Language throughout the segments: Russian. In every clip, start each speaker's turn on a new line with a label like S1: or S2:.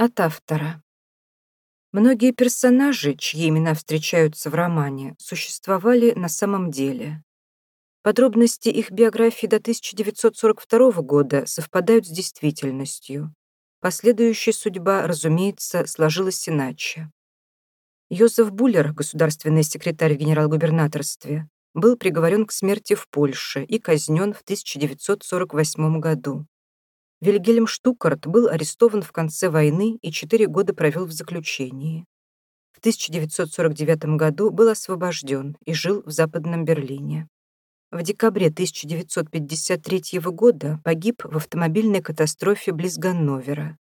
S1: От автора. Многие персонажи, чьи имена встречаются в романе, существовали на самом деле. Подробности их биографии до 1942 года совпадают с действительностью. Последующая судьба, разумеется, сложилась иначе. Йозеф Буллер, государственный секретарь в генерал-губернаторстве, был приговорен к смерти в Польше и казнен в 1948 году. Вильгельм Штукарт был арестован в конце войны и четыре года провел в заключении. В 1949 году был освобожден и жил в Западном Берлине. В декабре 1953 года погиб в автомобильной катастрофе близ Ганновера.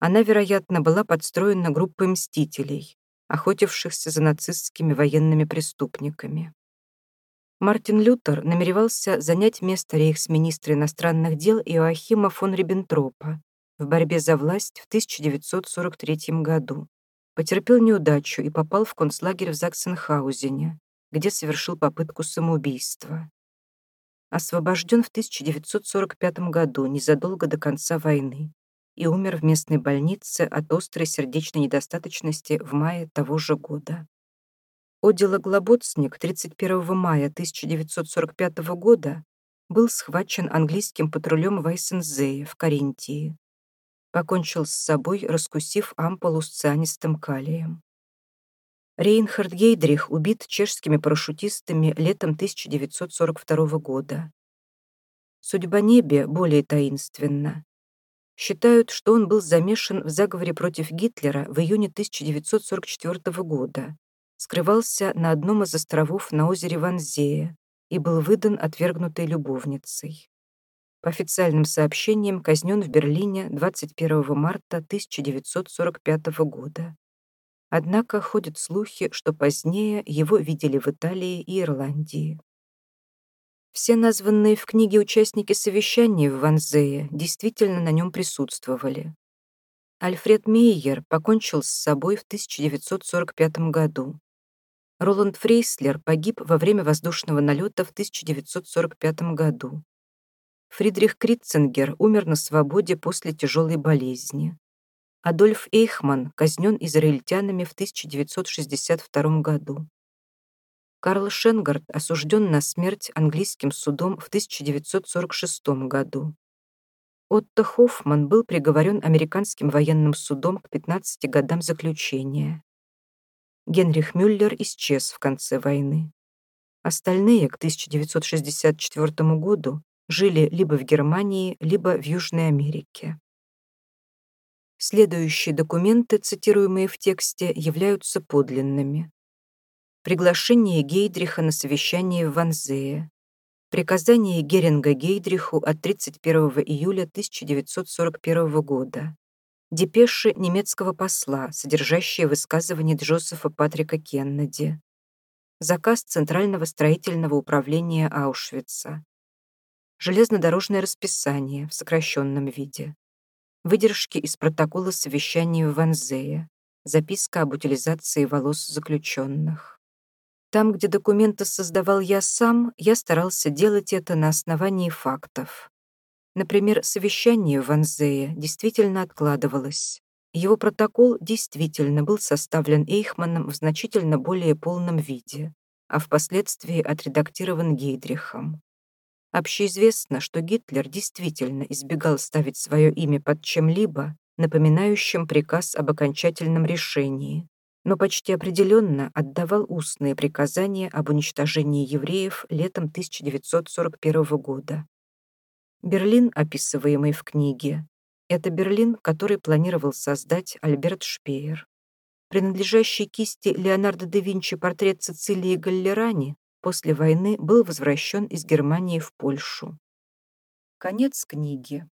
S1: Она, вероятно, была подстроена группой мстителей, охотившихся за нацистскими военными преступниками. Мартин Лютер намеревался занять место рейхсминистра иностранных дел Иоахима фон Риббентропа в борьбе за власть в 1943 году. Потерпел неудачу и попал в концлагерь в Заксенхаузене, где совершил попытку самоубийства. Освобожден в 1945 году, незадолго до конца войны, и умер в местной больнице от острой сердечной недостаточности в мае того же года. Одила Глоботсник 31 мая 1945 года был схвачен английским патрулем Вайсензея в Каринтии. Покончил с собой, раскусив ампулу с цианистым калием. Рейнхард Гейдрих убит чешскими парашютистами летом 1942 года. Судьба Небе более таинственна. Считают, что он был замешан в заговоре против Гитлера в июне 1944 года скрывался на одном из островов на озере Ванзея и был выдан отвергнутой любовницей. По официальным сообщениям казнен в Берлине 21 марта 1945 года. Однако ходят слухи, что позднее его видели в Италии и Ирландии. Все названные в книге участники совещания в Ванзее действительно на нем присутствовали. Альфред Мейер покончил с собой в 1945 году. Роланд Фрейслер погиб во время воздушного налета в 1945 году. Фридрих Критцингер умер на свободе после тяжелой болезни. Адольф Эйхман казнен израильтянами в 1962 году. Карл Шенгард осужден на смерть английским судом в 1946 году. Отто Хоффман был приговорен американским военным судом к 15 годам заключения. Генрих Мюллер исчез в конце войны. Остальные к 1964 году жили либо в Германии, либо в Южной Америке. Следующие документы, цитируемые в тексте, являются подлинными. Приглашение Гейдриха на совещание в Ванзее. Приказание Геринга Гейдриху от 31 июля 1941 года депеши немецкого посла, содержащие высказывание Джозефа Патрика Кеннеди, заказ Центрального строительного управления Аушвица, железнодорожное расписание в сокращенном виде, выдержки из протокола совещания в Ванзее, записка об утилизации волос заключенных. Там, где документы создавал я сам, я старался делать это на основании фактов. Например, совещание в Анзее действительно откладывалось. Его протокол действительно был составлен Эйхманом в значительно более полном виде, а впоследствии отредактирован Гейдрихом. Общеизвестно, что Гитлер действительно избегал ставить свое имя под чем-либо, напоминающим приказ об окончательном решении, но почти определенно отдавал устные приказания об уничтожении евреев летом 1941 года. Берлин, описываемый в книге, это Берлин, который планировал создать Альберт Шпеер. Принадлежащий кисти Леонардо да Винчи портрет Цицилии Галлерани после войны был возвращен из Германии в Польшу. Конец книги.